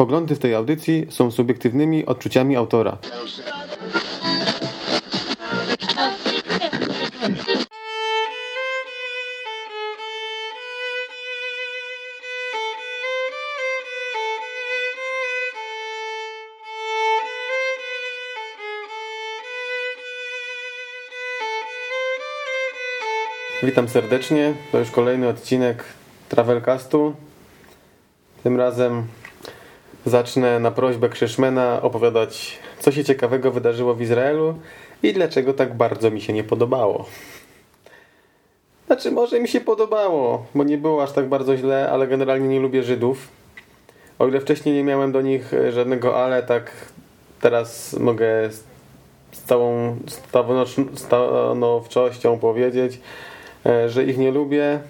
Poglądy w tej audycji są subiektywnymi odczuciami autora. Witam serdecznie. To już kolejny odcinek Travelcastu. Tym razem zacznę na prośbę Krzyszmena opowiadać, co się ciekawego wydarzyło w Izraelu i dlaczego tak bardzo mi się nie podobało. Znaczy, może mi się podobało, bo nie było aż tak bardzo źle, ale generalnie nie lubię Żydów. O ile wcześniej nie miałem do nich żadnego ale, tak teraz mogę z całą stanowczością powiedzieć, E, że ich nie lubię.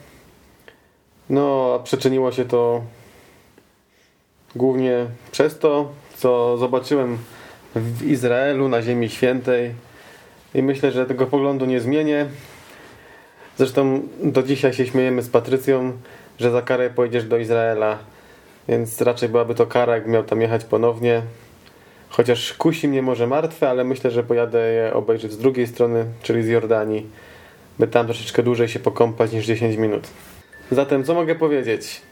No, a przyczyniło się to głównie przez to, co zobaczyłem w Izraelu, na Ziemi Świętej. I myślę, że tego poglądu nie zmienię. Zresztą do dzisiaj się śmiejemy z Patrycją, że za karę pojedziesz do Izraela. Więc raczej byłaby to kara, jak miał tam jechać ponownie. Chociaż kusi mnie może martwe, ale myślę, że pojadę je obejrzeć z drugiej strony, czyli z Jordanii by tam troszeczkę dłużej się pokąpać niż 10 minut. Zatem, co mogę powiedzieć?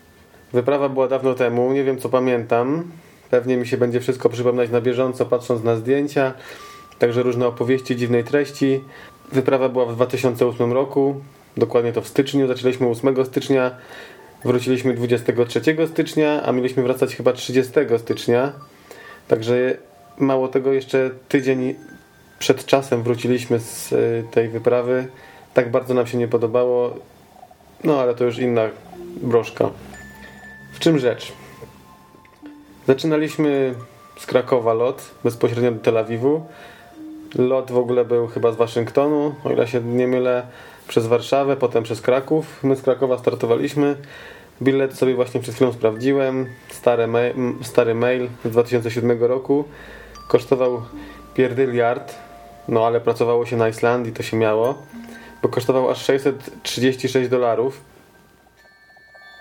Wyprawa była dawno temu, nie wiem co pamiętam. Pewnie mi się będzie wszystko przypominać na bieżąco, patrząc na zdjęcia, także różne opowieści dziwnej treści. Wyprawa była w 2008 roku, dokładnie to w styczniu. Zaczęliśmy 8 stycznia, wróciliśmy 23 stycznia, a mieliśmy wracać chyba 30 stycznia. Także mało tego, jeszcze tydzień przed czasem wróciliśmy z y, tej wyprawy tak bardzo nam się nie podobało. No ale to już inna broszka. W czym rzecz? Zaczynaliśmy z Krakowa lot, bezpośrednio do Tel Awiwu. Lot w ogóle był chyba z Waszyngtonu, o ile się nie mylę, przez Warszawę, potem przez Kraków. My z Krakowa startowaliśmy. Bilet sobie właśnie przed chwilą sprawdziłem. Stary, mail, stary mail z 2007 roku. Kosztował pierdyliard, no ale pracowało się na Islandii, to się miało bo kosztował aż 636 dolarów.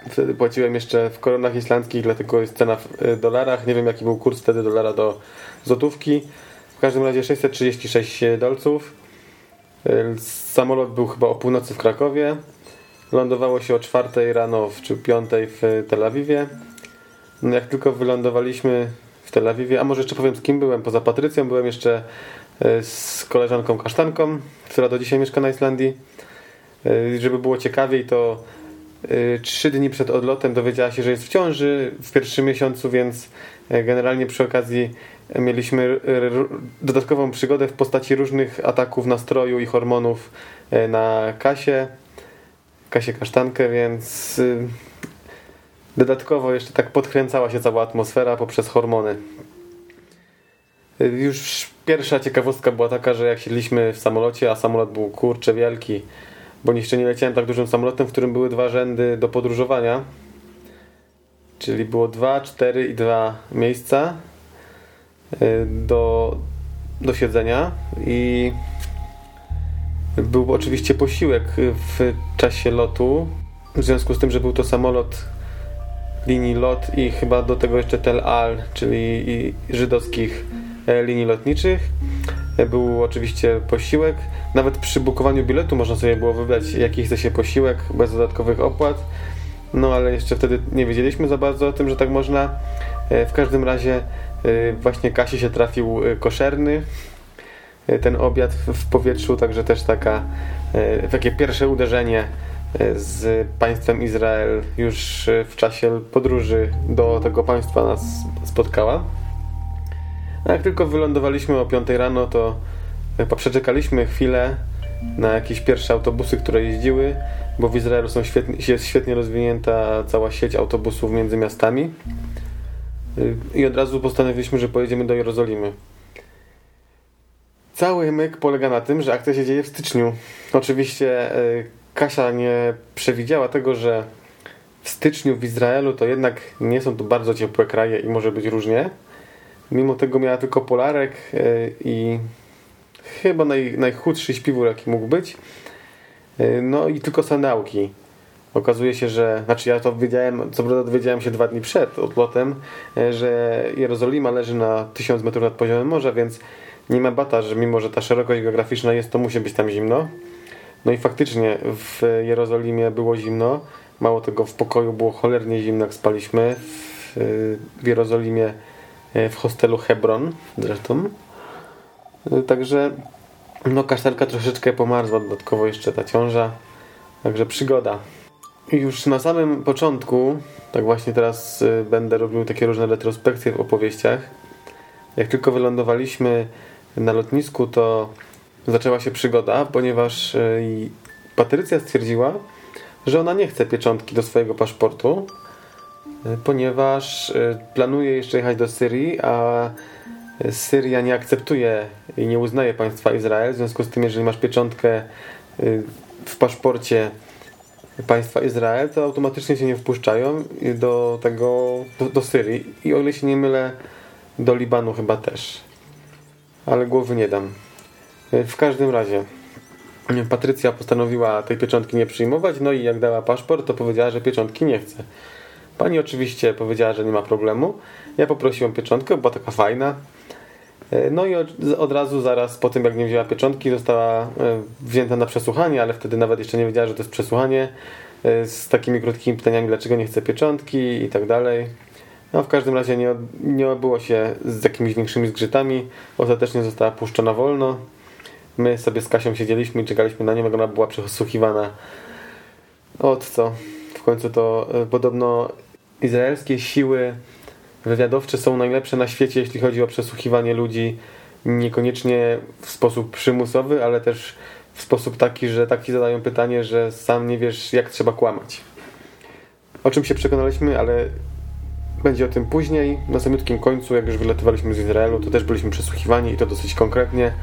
Wtedy płaciłem jeszcze w koronach islandzkich, dlatego jest cena w y, dolarach. Nie wiem jaki był kurs wtedy dolara do złotówki. W każdym razie 636 dolców. Y, samolot był chyba o północy w Krakowie. Lądowało się o 4 rano czy 5 w Tel Awiwie. No jak tylko wylądowaliśmy w Tel Awiwie, a może jeszcze powiem z kim byłem, poza Patrycją byłem jeszcze E, z koleżanką Kasztanką, która do dzisiaj mieszka na Islandii. E, żeby było ciekawiej, to e, trzy dni przed odlotem dowiedziała się, że jest w ciąży w pierwszym miesiącu, więc generalnie przy okazji mieliśmy dodatkową przygodę w postaci różnych ataków nastroju i hormonów na Kasię, Kasię Kasztankę, więc dodatkowo jeszcze tak podkręcała się cała atmosfera poprzez hormony. Już pierwsza ciekawostka była taka, że jak siedliśmy w samolocie, a samolot był kurcze wielki, bo jeszcze nie leciałem tak dużym samolotem, w którym były dwa rzędy do podróżowania. Czyli było dwa, cztery i dwa miejsca y, do, do siedzenia i był oczywiście posiłek w czasie lotu. W związku z tym, że był to samolot linii LOT i chyba do tego jeszcze Tel Al, czyli żydowskich E, linii lotniczych. E, był oczywiście posiłek. Nawet przy bukowaniu biletu można sobie było wybrać, jaki chce się posiłek bez dodatkowych opłat. No ale jeszcze wtedy nie wiedzieliśmy za bardzo o tym, że tak można. E, w każdym razie właśnie Kasi się trafił koszerny ten obiad w powietrzu, także też taka takie pierwsze uderzenie z państwem Izrael już w czasie podróży do tego państwa nas spotkała. A jak tylko wylądowaliśmy o 5 rano, to poprzeczekaliśmy chwilę na jakieś pierwsze autobusy, które jeździły, bo w Izraelu są świetnie, jest świetnie rozwinięta cała sieć autobusów między miastami. I od razu postanowiliśmy, że pojedziemy do Jerozolimy. Cały myk polega na tym, że akcja się dzieje w styczniu. Oczywiście e, Kasia nie przewidziała tego, że w styczniu w Izraelu to jednak nie są to bardzo ciepłe kraje i może być różnie. Mimo tego miała tylko polarek e, i chyba naj, najchudszy śpiwór jaki mógł być. E, no i tylko sandałki. Okazuje się, że, znaczy ja to wiedziałem, co prawda dowiedziałem się dwa dni przed odlotem, e, że Jerozolima leży na 1000 metrów nad poziomem morza, więc nie ma bata, że mimo, że ta szerokość geograficzna jest, to musi być tam zimno. No i faktycznie w Jerozolimie było zimno. Mało tego, w pokoju było cholernie zimno, jak spaliśmy. W, w Jerozolimie, w hostelu Hebron zresztą. E, także no kasztelka troszeczkę pomarzła, dodatkowo jeszcze ta ciąża. Także przygoda. Już na samym początku, tak właśnie teraz e, będę robił takie różne retrospekcje w opowieściach. Jak tylko wylądowaliśmy na lotnisku, to zaczęła się przygoda, ponieważ Patrycja stwierdziła, że ona nie chce pieczątki do swojego paszportu, e, ponieważ e, planuje jeszcze jechać do Syrii, a Syria nie akceptuje i nie uznaje państwa Izrael. W związku z tym, jeżeli masz pieczątkę e, w paszporcie państwa Izrael, to automatycznie się nie wpuszczają do tego, do, do Syrii. I o ile się nie mylę, do Libanu chyba też. Ale głowy nie dam. W każdym razie. Patrycja postanowiła tej pieczątki nie przyjmować, no i jak dała paszport, to powiedziała, że pieczątki nie chce. Pani oczywiście powiedziała, że nie ma problemu. Ja poprosiłem pieczątkę, była taka fajna. E, no i od razu zaraz po tym, jak nie wzięła pieczątki, została e, wzięta na przesłuchanie, ale wtedy nawet jeszcze nie wiedziała, że to jest przesłuchanie e, z takimi krótkimi pytaniami, dlaczego nie chce pieczątki i tak dalej. No w każdym razie nie, nie obyło się z jakimiś większymi zgrzytami. Ostatecznie została puszczona wolno. My sobie z Kasią siedzieliśmy i czekaliśmy na nią, jak ona była przesłuchiwana. Od co? W końcu to podobno izraelskie siły wywiadowcze są najlepsze na świecie, jeśli chodzi o przesłuchiwanie ludzi niekoniecznie w sposób przymusowy, ale też w sposób taki, że taki zadają pytanie, że sam nie wiesz, jak trzeba kłamać. O czym się przekonaliśmy, ale będzie o tym później. Na samiutkim końcu, jak już wylatywaliśmy z Izraelu, to też byliśmy przesłuchiwani i to dosyć konkretnie.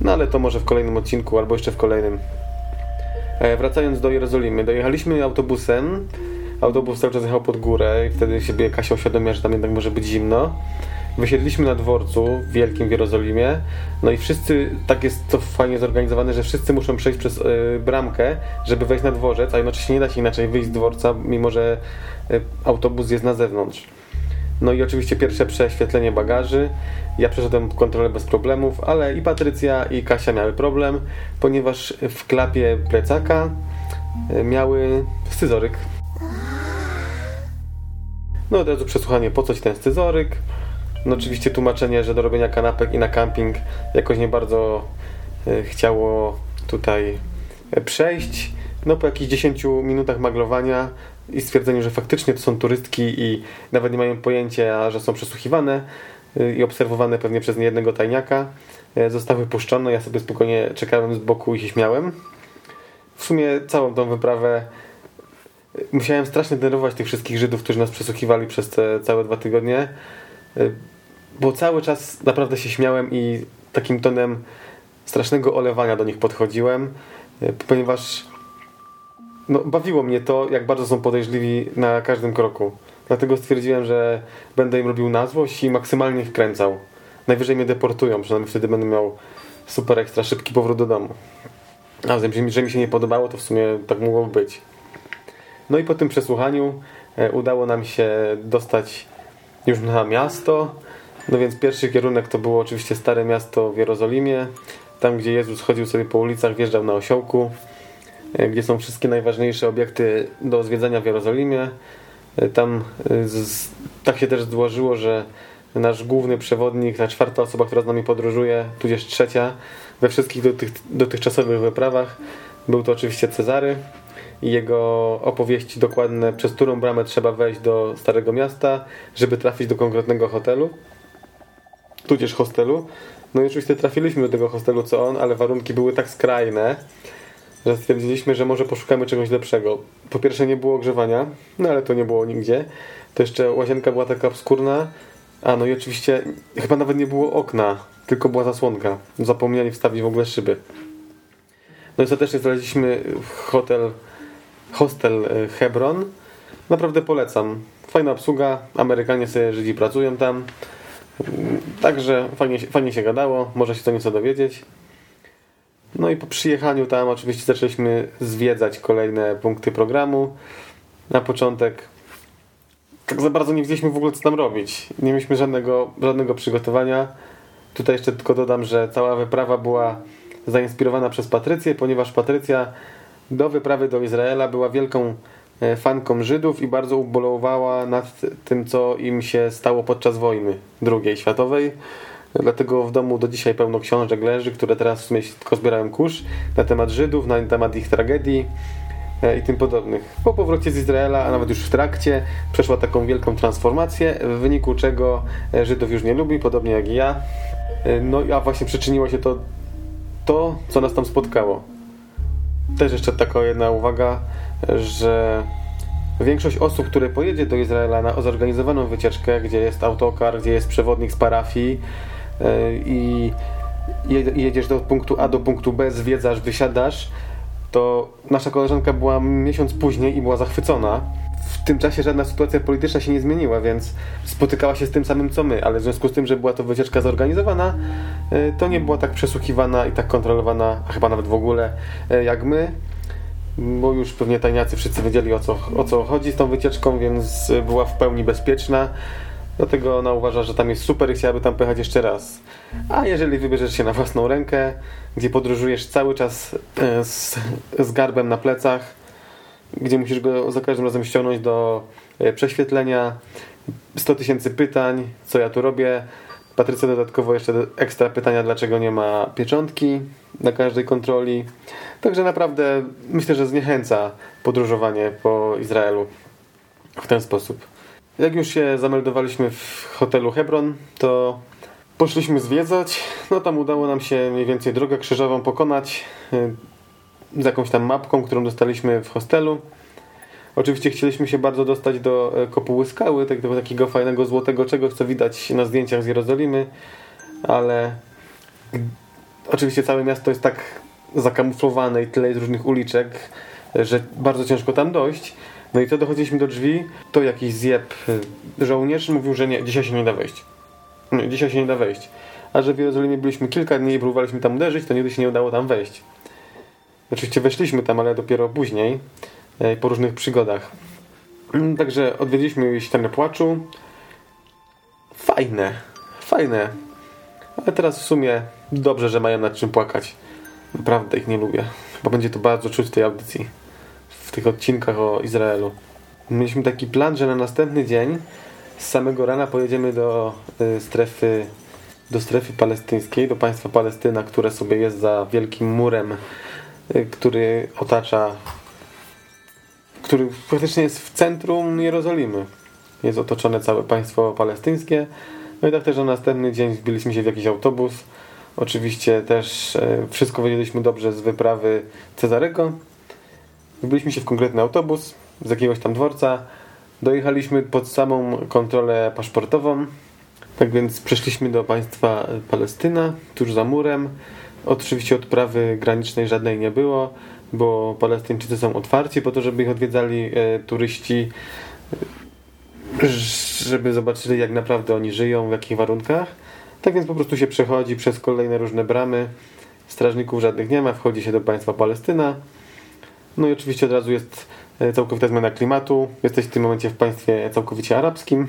No ale to może w kolejnym odcinku, albo jeszcze w kolejnym. E, wracając do Jerozolimy, dojechaliśmy autobusem. Autobus cały czas jechał pod górę i wtedy sobie Kasia uświadomiła, że tam jednak może być zimno. Wysiedliśmy na dworcu wielkim w Jerozolimie, no i wszyscy, tak jest to fajnie zorganizowane, że wszyscy muszą przejść przez y, bramkę, żeby wejść na dworzec, a jednocześnie nie da się inaczej wyjść z dworca, mimo że y, autobus jest na zewnątrz. No i oczywiście pierwsze prześwietlenie bagaży. Ja przeszedłem kontrolę bez problemów, ale i Patrycja i Kasia miały problem, ponieważ w klapie plecaka e, miały scyzoryk. No od razu przesłuchanie, po co ci ten scyzoryk? No oczywiście tłumaczenie, że do robienia kanapek i na camping jakoś nie bardzo e, chciało tutaj e, przejść. No po jakichś 10 minutach maglowania i stwierdzeniu, że faktycznie to są turystki i nawet nie mają pojęcia, że są przesłuchiwane y, i obserwowane pewnie przez niejednego tajniaka, zostały puszczone. Ja sobie spokojnie czekałem z boku i się śmiałem. W sumie całą tą wyprawę musiałem strasznie denerwować tych wszystkich Żydów, którzy nas przesłuchiwali przez te całe dwa tygodnie, bo cały czas naprawdę się śmiałem i takim tonem strasznego olewania do nich podchodziłem, ponieważ no, bawiło mnie to, jak bardzo są podejrzliwi na każdym kroku. Dlatego stwierdziłem, że będę im robił na złość i maksymalnie ich. Najwyżej mnie deportują, przynajmniej wtedy będę miał super ekstra szybki powrót do domu. A że mi się nie podobało, to w sumie tak mogłoby być. No i po tym przesłuchaniu e, udało nam się dostać już na miasto. No więc pierwszy kierunek to było oczywiście Stare Miasto w Jerozolimie. Tam, gdzie Jezus chodził sobie po ulicach, wjeżdżał na osiołku. E, gdzie są wszystkie najważniejsze obiekty do zwiedzania w Jerozolimie. E, tam z, tak się też złożyło, że nasz główny przewodnik, ta czwarta osoba, która z nami podróżuje, tudzież trzecia, we wszystkich dotych, dotychczasowych wyprawach, był to oczywiście Cezary i jego opowieści dokładne, przez którą bramę trzeba wejść do Starego Miasta, żeby trafić do konkretnego hotelu, tudzież hostelu. No i oczywiście trafiliśmy do tego hostelu co on, ale warunki były tak skrajne, że stwierdziliśmy, że może poszukamy czegoś lepszego. Po pierwsze nie było ogrzewania, no ale to nie było nigdzie. To jeszcze łazienka była taka obskurna, a no i oczywiście chyba nawet nie było okna, tylko była zasłonka. Zapomnieli wstawić w ogóle szyby. No i ostatecznie znaleźliśmy hotel, hostel e, Hebron. Naprawdę polecam. Fajna obsługa, Amerykanie sobie Żydzi pracują tam. Także fajnie, fajnie się gadało, może się to nieco dowiedzieć. No i po przyjechaniu tam oczywiście zaczęliśmy zwiedzać kolejne punkty programu. Na początek tak za bardzo nie wiedzieliśmy w ogóle co tam robić. Nie mieliśmy żadnego, żadnego przygotowania. Tutaj jeszcze tylko dodam, że cała wyprawa była zainspirowana przez Patrycję, ponieważ Patrycja do wyprawy do Izraela była wielką e, fanką Żydów i bardzo ubolowała nad tym, co im się stało podczas wojny II światowej. Dlatego w domu do dzisiaj pełno książek leży, które teraz w sumie tylko zbierałem kurz na temat Żydów, na temat ich tragedii e, i tym podobnych. Po powrocie z Izraela, a nawet już w trakcie, przeszła taką wielką transformację, w wyniku czego e, Żydów już nie lubi, podobnie jak i ja. No a właśnie przyczyniło się to to, co nas tam spotkało. Też jeszcze taka jedna uwaga, że większość osób, które pojedzie do Izraela na zorganizowaną wycieczkę, gdzie jest autokar, gdzie jest przewodnik z parafii e, i jedziesz do punktu A do punktu B, zwiedzasz, wysiadasz, to nasza koleżanka była miesiąc później i była zachwycona tym czasie żadna sytuacja polityczna się nie zmieniła, więc spotykała się z tym samym co my, ale w związku z tym, że była to wycieczka zorganizowana, e, to nie była tak przesłuchiwana i tak kontrolowana, a chyba nawet w ogóle e, jak my, bo już pewnie tajniacy wszyscy wiedzieli o co, o co chodzi z tą wycieczką, więc była w pełni bezpieczna. Dlatego ona uważa, że tam jest super i chciałaby tam pojechać jeszcze raz. A jeżeli wybierzesz się na własną rękę, gdzie podróżujesz cały czas z, z garbem na plecach, gdzie musisz go za każdym razem ściągnąć do e, prześwietlenia. 100 tysięcy pytań, co ja tu robię. Patrycja dodatkowo jeszcze ekstra pytania, dlaczego nie ma pieczątki na każdej kontroli. Także naprawdę myślę, że zniechęca podróżowanie po Izraelu w ten sposób. Jak już się zameldowaliśmy w hotelu Hebron, to poszliśmy zwiedzać. No tam udało nam się mniej więcej drogę krzyżową pokonać z jakąś tam mapką, którą dostaliśmy w hostelu. Oczywiście chcieliśmy się bardzo dostać do e, kopuły skały, tego takiego fajnego złotego czegoś, co widać na zdjęciach z Jerozolimy, ale oczywiście całe miasto jest tak zakamuflowane i tyle jest różnych uliczek, że bardzo ciężko tam dojść. No i to dochodziliśmy do drzwi, to jakiś zjeb e, żołnierz mówił, że nie, dzisiaj się nie da wejść. Nie, dzisiaj się nie da wejść. A że w Jerozolimie byliśmy kilka dni i próbowaliśmy tam uderzyć, to nigdy się nie udało tam wejść. Oczywiście weszliśmy tam, ale dopiero później, e, po różnych przygodach. Mm, także odwiedziliśmy ścianę płaczu. Fajne, fajne. Ale teraz w sumie dobrze, że mają nad czym płakać. Naprawdę ich nie lubię. Bo będzie to bardzo czuć w tej audycji. W tych odcinkach o Izraelu. Mieliśmy taki plan, że na następny dzień z samego rana pojedziemy do e, strefy do strefy palestyńskiej, do państwa Palestyna, które sobie jest za wielkim murem który otacza, który praktycznie jest w centrum Jerozolimy. Jest otoczone całe państwo palestyńskie. No i tak też na następny dzień wbiliśmy się w jakiś autobus. Oczywiście też e, wszystko wiedzieliśmy dobrze z wyprawy Cezarego. Wbiliśmy się w konkretny autobus z jakiegoś tam dworca. Dojechaliśmy pod samą kontrolę paszportową. Tak więc przeszliśmy do państwa Palestyna, tuż za murem. Oczywiście odprawy granicznej żadnej nie było, bo Palestyńczycy są otwarci po to, żeby ich odwiedzali e, turyści, e, żeby zobaczyli jak naprawdę oni żyją, w jakich warunkach. Tak więc po prostu się przechodzi przez kolejne różne bramy. Strażników żadnych nie ma, wchodzi się do państwa Palestyna. No i oczywiście od razu jest e, całkowita zmiana klimatu. Jesteś w tym momencie w państwie całkowicie arabskim,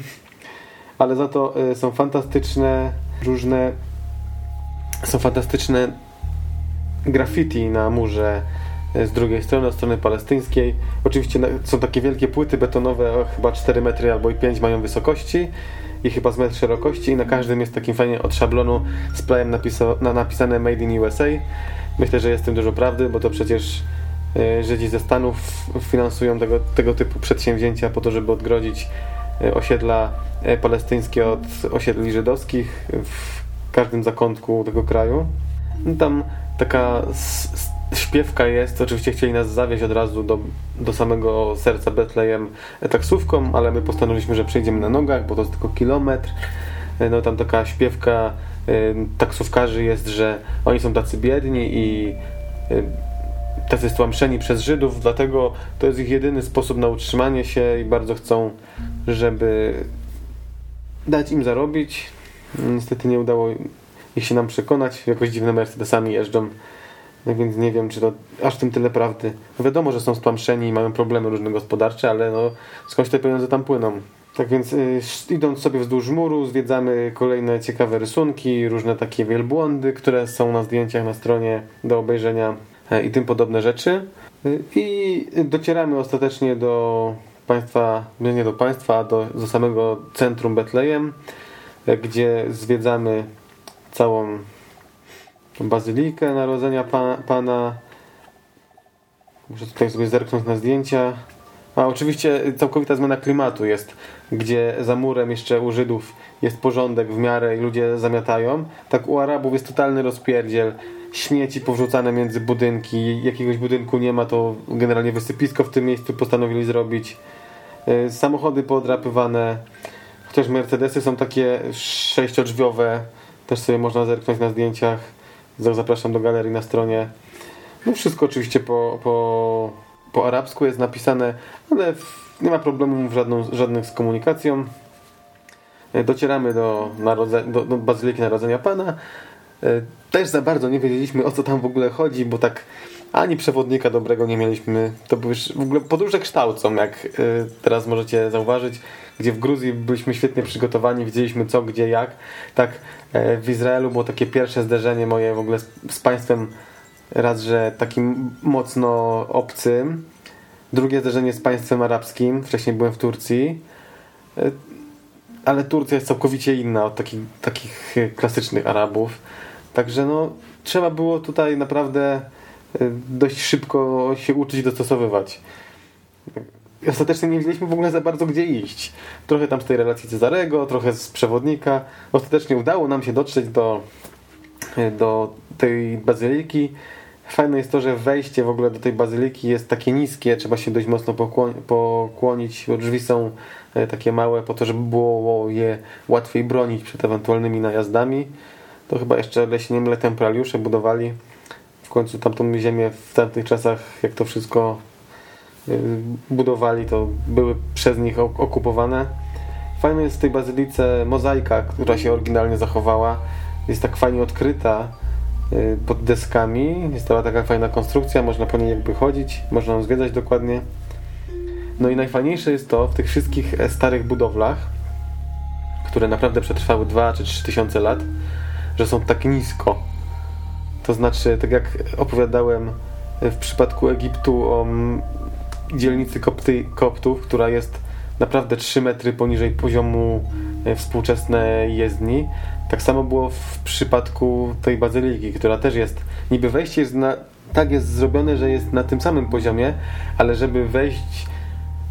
ale za to są fantastyczne, różne są fantastyczne graffiti na murze e, z drugiej strony, od strony palestyńskiej. Oczywiście są takie wielkie płyty betonowe, chyba 4 metry albo i 5 mają wysokości i chyba z metr szerokości i na każdym jest takim fajnie od szablonu z plajem na napisane Made in USA. Myślę, że jest w tym dużo prawdy, bo to przecież e, Żydzi ze Stanów finansują tego, tego typu przedsięwzięcia po to, żeby odgrodzić e, osiedla palestyńskie od osiedli żydowskich w każdym zakątku tego kraju. No tam taka śpiewka jest. Oczywiście chcieli nas zawieźć od razu do, do samego serca Betlejem taksówką, ale my postanowiliśmy, że przejdziemy na nogach, bo to jest tylko kilometr. No tam taka śpiewka y, taksówkarzy jest, że oni są tacy biedni i y, tacy stłamszeni przez Żydów, dlatego to jest ich jedyny sposób na utrzymanie się i bardzo chcą, żeby dać im zarobić. Niestety nie udało ich się nam przekonać. Jakoś dziwne Mercedesami jeżdżą więc nie wiem, czy to aż tym tyle prawdy. No wiadomo, że są stłamszeni i mają problemy różne gospodarcze, ale no skądś te pieniądze tam płyną. Tak więc y, idąc sobie wzdłuż muru, zwiedzamy kolejne ciekawe rysunki, różne takie wielbłądy, które są na zdjęciach na stronie do obejrzenia e, i tym podobne rzeczy. Y, I docieramy ostatecznie do państwa, nie do państwa, do, do samego centrum Betlejem, e, gdzie zwiedzamy całą bazylikę Narodzenia pa, Pana. Muszę tutaj sobie zerknąć na zdjęcia. A oczywiście całkowita zmiana klimatu jest, gdzie za murem jeszcze u Żydów jest porządek w miarę i ludzie zamiatają. Tak u Arabów jest totalny rozpierdziel. Śmieci powrzucane między budynki. Jakiegoś budynku nie ma, to generalnie wysypisko w tym miejscu postanowili zrobić. E, samochody podrapywane. Chociaż Mercedesy są takie sześciodrzwiowe. Też sobie można zerknąć na zdjęciach. Zapraszam do galerii na stronie. No wszystko oczywiście po, po, po arabsku jest napisane, ale nie ma problemu żadną, żadnych z komunikacją. E, docieramy do, narodze, do, do Bazyliki Narodzenia Pana. E, też za bardzo nie wiedzieliśmy o co tam w ogóle chodzi, bo tak ani przewodnika dobrego nie mieliśmy. To były w ogóle podróże kształcą, jak e, teraz możecie zauważyć, gdzie w Gruzji byliśmy świetnie przygotowani, widzieliśmy co, gdzie, jak. Tak w Izraelu było takie pierwsze zderzenie moje w ogóle z, z państwem raz, że takim mocno obcym. Drugie zderzenie z państwem arabskim. Wcześniej byłem w Turcji. E, ale Turcja jest całkowicie inna od takich, takich klasycznych Arabów. Także no, trzeba było tutaj naprawdę e, dość szybko się uczyć dostosowywać. Ostatecznie nie wiedzieliśmy w ogóle za bardzo gdzie iść. Trochę tam z tej relacji Cezarego, trochę z przewodnika. Ostatecznie udało nam się dotrzeć do, do tej bazyliki Fajne jest to, że wejście w ogóle do tej bazyliki jest takie niskie, trzeba się dość mocno pokłonić, bo drzwi są e, takie małe po to, żeby było je łatwiej bronić przed ewentualnymi najazdami. To chyba jeszcze leśniemle temporaliusze budowali w końcu tamtą ziemię w tamtych czasach, jak to wszystko budowali, to były przez nich okupowane. Fajne jest w tej bazylice mozaika, która się oryginalnie zachowała. Jest tak fajnie odkryta Y, pod deskami. Jest to taka fajna konstrukcja, można po niej jakby chodzić, można ją zwiedzać dokładnie. No i najfajniejsze jest to w tych wszystkich e, starych budowlach, które naprawdę przetrwały 2 czy 3 tysiące lat, że są tak nisko. To znaczy, tak jak opowiadałem e, w przypadku Egiptu o dzielnicy Kopty, Koptów, która jest naprawdę 3 metry poniżej poziomu e, współczesnej jezdni, tak samo było w przypadku tej bazyliki, która też jest, niby wejście jest na, tak jest zrobione, że jest na tym samym poziomie, ale żeby wejść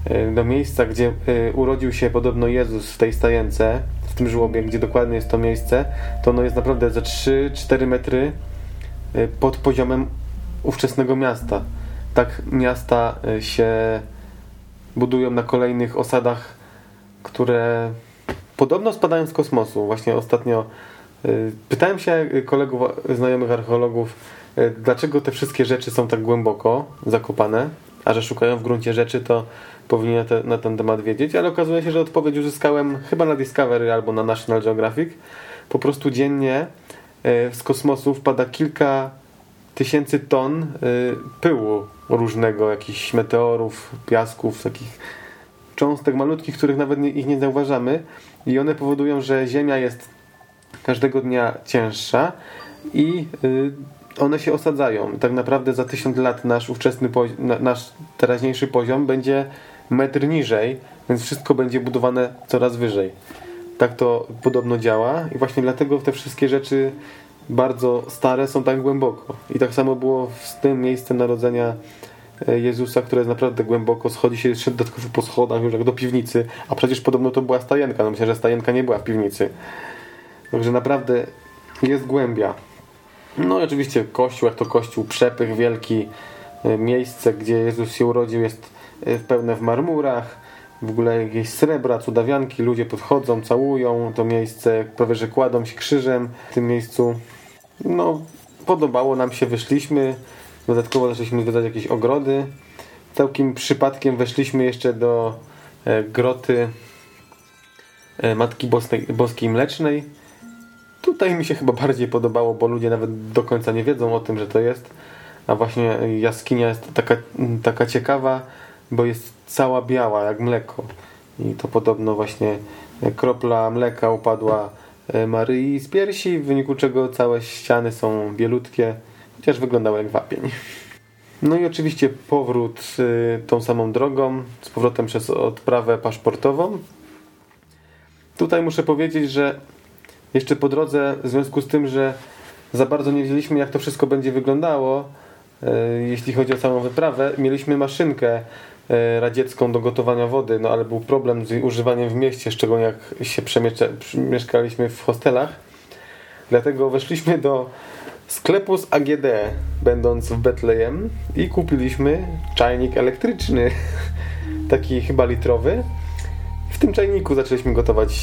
e, do miejsca, gdzie e, urodził się podobno Jezus w tej stajence, w tym żłobie, gdzie dokładnie jest to miejsce, to ono jest naprawdę za 3-4 metry pod poziomem ówczesnego miasta. Tak miasta się budują na kolejnych osadach, które podobno spadają z kosmosu. Właśnie ostatnio y, pytałem się kolegów, znajomych archeologów, y, dlaczego te wszystkie rzeczy są tak głęboko zakopane, a że szukają w gruncie rzeczy, to powinien te, na ten temat wiedzieć, ale okazuje się, że odpowiedź uzyskałem chyba na Discovery albo na National Geographic. Po prostu dziennie y, z kosmosu wpada kilka tysięcy ton pyłu różnego, jakichś meteorów, piasków, takich cząstek malutkich, których nawet nie, ich nie zauważamy i one powodują, że Ziemia jest każdego dnia cięższa i y, one się osadzają. Tak naprawdę za tysiąc lat nasz ówczesny nasz teraźniejszy poziom będzie metr niżej, więc wszystko będzie budowane coraz wyżej. Tak to podobno działa i właśnie dlatego te wszystkie rzeczy bardzo stare są tak głęboko. I tak samo było z tym miejscem narodzenia E, Jezusa, które jest naprawdę głęboko, schodzi się jeszcze dodatkowo po schodach już jak do piwnicy, a przecież podobno to była stajenka, no myślę, że stajenka nie była w piwnicy. Także naprawdę jest głębia. No i oczywiście kościół, jak to kościół, przepych wielki, e, miejsce, gdzie Jezus się urodził jest e, pełne w marmurach, w ogóle jakieś srebra, cudawianki, ludzie podchodzą, całują to miejsce, prawie że kładą się krzyżem w tym miejscu. No, podobało nam się, wyszliśmy, Dodatkowo zaczęliśmy zwiedzać jakieś ogrody. Całkiem przypadkiem weszliśmy jeszcze do e, groty e, Matki Boskiej, Boskiej Mlecznej. Tutaj mi się chyba bardziej podobało, bo ludzie nawet do końca nie wiedzą o tym, że to jest. A właśnie jaskinia jest taka, taka ciekawa, bo jest cała biała, jak mleko. I to podobno właśnie kropla mleka upadła e, Maryi z piersi, w wyniku czego całe ściany są bielutkie, chociaż wyglądały jak wapień. No i oczywiście powrót y, tą samą drogą, z powrotem przez odprawę paszportową. Tutaj muszę powiedzieć, że jeszcze po drodze, w związku z tym, że za bardzo nie wiedzieliśmy, jak to wszystko będzie wyglądało, y, jeśli chodzi o samą wyprawę, mieliśmy maszynkę radziecką do gotowania wody, no ale był problem z używaniem w mieście, szczególnie jak się przemieszkaliśmy w hostelach. Dlatego weszliśmy do sklepu z AGD, będąc w Betlejem i kupiliśmy czajnik elektryczny, taki chyba litrowy. W tym czajniku zaczęliśmy gotować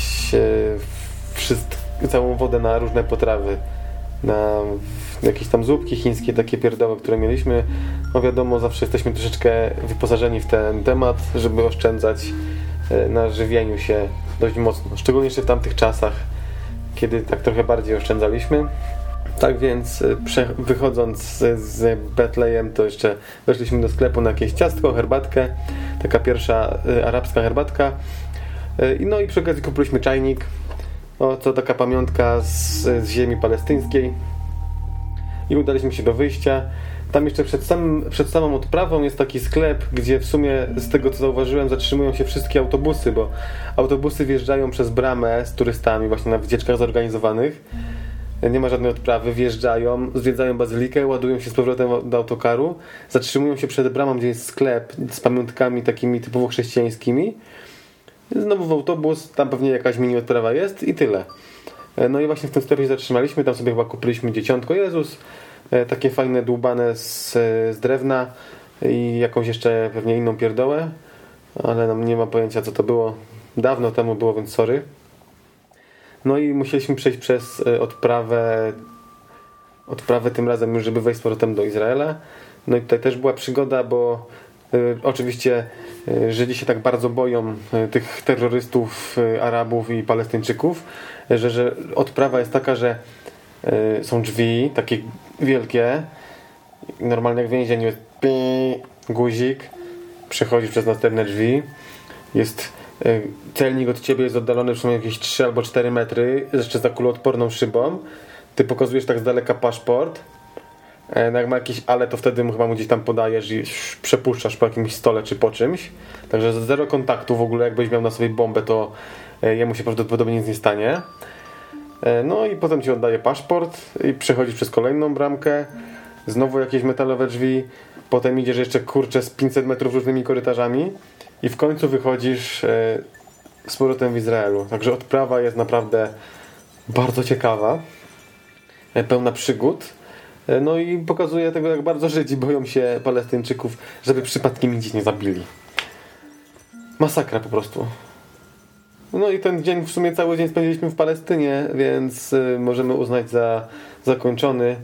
wszystko, całą wodę na różne potrawy, na jakieś tam zupki chińskie, takie pierdoły, które mieliśmy. No wiadomo, zawsze jesteśmy troszeczkę wyposażeni w ten temat, żeby oszczędzać e, na żywieniu się dość mocno. Szczególnie jeszcze w tamtych czasach, kiedy tak trochę bardziej oszczędzaliśmy. Tak więc y, wychodząc z, Betlejem, to jeszcze weszliśmy do sklepu na jakieś ciastko, herbatkę, taka pierwsza y, arabska herbatka. No i przy okazji kupiliśmy czajnik, o, to taka pamiątka z, z ziemi palestyńskiej. I udaliśmy się do wyjścia. Tam jeszcze przed, samym, przed samą odprawą jest taki sklep, gdzie w sumie z tego co zauważyłem zatrzymują się wszystkie autobusy, bo autobusy wjeżdżają przez bramę z turystami właśnie na wycieczkach zorganizowanych nie ma żadnej odprawy, wjeżdżają, zwiedzają bazylikę, ładują się z powrotem do autokaru, zatrzymują się przed bramą, gdzie jest sklep z pamiątkami takimi typowo chrześcijańskimi. Znowu w autobus, tam pewnie jakaś mini odprawa jest i tyle. E, no i właśnie w tym sklepie zatrzymaliśmy, tam sobie chyba kupiliśmy dzieciątko Jezus, e, takie fajne dłubane z, z drewna i jakąś jeszcze pewnie inną pierdołę, ale nam nie ma pojęcia co to było. Dawno temu było, więc sorry. No i musieliśmy przejść przez e, odprawę, odprawę tym razem już, żeby wejść z powrotem do Izraela. No i tutaj też była przygoda, bo y, oczywiście y, Żydzi się tak bardzo boją y, tych terrorystów Arabów i Palestyńczyków, że, że odprawa jest taka, że są drzwi takie wielkie, normalnie jak w więzieniu jest guzik, przechodzisz przez następne drzwi, jest E, celnik od ciebie jest oddalony przynajmniej jakieś 3 albo 4 metry, jeszcze za kuloodporną szybą. Ty pokazujesz tak z daleka paszport. E, no jak ma jakieś ale, to wtedy mu chyba mu gdzieś tam podajesz i przepuszczasz po jakimś stole czy po czymś. Także zero kontaktu w ogóle, jakbyś miał na sobie bombę, to e, jemu się prawdopodobnie nic nie stanie. No i potem ci oddaje paszport i przechodzisz przez kolejną bramkę. Znowu jakieś metalowe drzwi. Potem idziesz jeszcze kurczę z 500 metrów różnymi korytarzami i w końcu wychodzisz e, z powrotem w Izraelu. Także odprawa jest naprawdę bardzo ciekawa, e, pełna przygód. E, no i pokazuje tego, jak bardzo Żydzi boją się Palestyńczyków, żeby przypadkiem ich nie zabili. Masakra po prostu. No i ten dzień, w sumie cały dzień spędziliśmy w Palestynie, więc możemy uznać za zakończony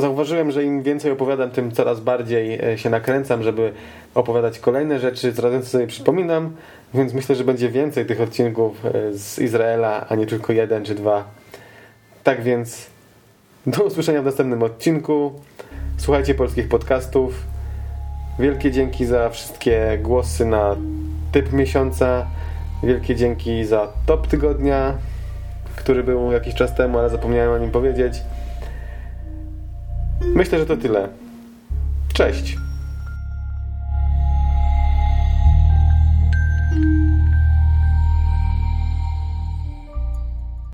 zauważyłem, że im więcej opowiadam, tym coraz bardziej e, się nakręcam, żeby opowiadać kolejne rzeczy, coraz więcej sobie przypominam, więc myślę, że będzie więcej tych odcinków e, z Izraela, a nie tylko jeden czy dwa. Tak więc do usłyszenia w następnym odcinku. Słuchajcie polskich podcastów. Wielkie dzięki za wszystkie głosy na typ miesiąca. Wielkie dzięki za top tygodnia, który był jakiś czas temu, ale zapomniałem o nim powiedzieć. Myślę, że to tyle. Cześć!